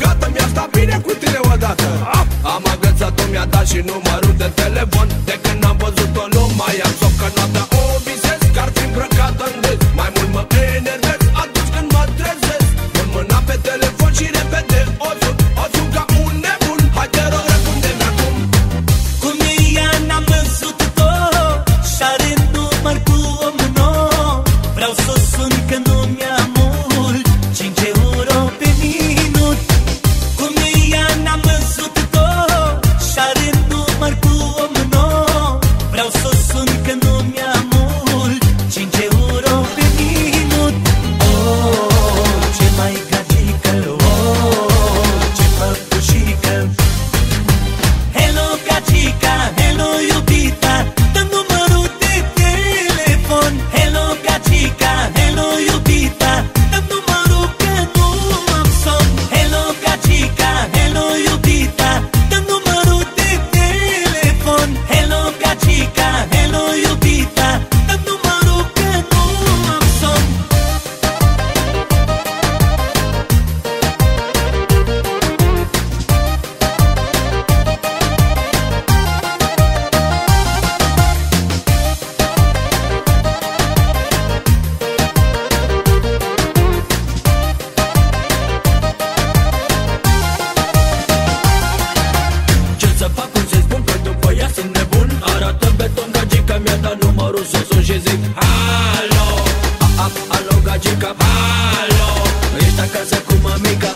gata, mi-a stat bine cu tine odată. Am agățat-o, mi-a dat și numărul de telefon. De când n-am văzut-o, nu mai am somn Că noaptea dat numărul să sun și zic Alo, a, a, alo gagica, alo. Ești acasă cu mămica.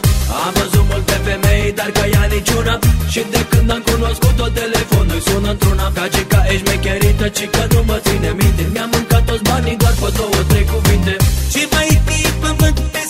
Am văzut multe femei, dar ca ea niciuna. Și de când am cunoscut-o telefonul sună într-una. Gagica, ești mecherită, ci că nu mă ține minte. Mi-am mâncat toți banii doar pe două, trei cuvinte. Ce mai fi pământ pe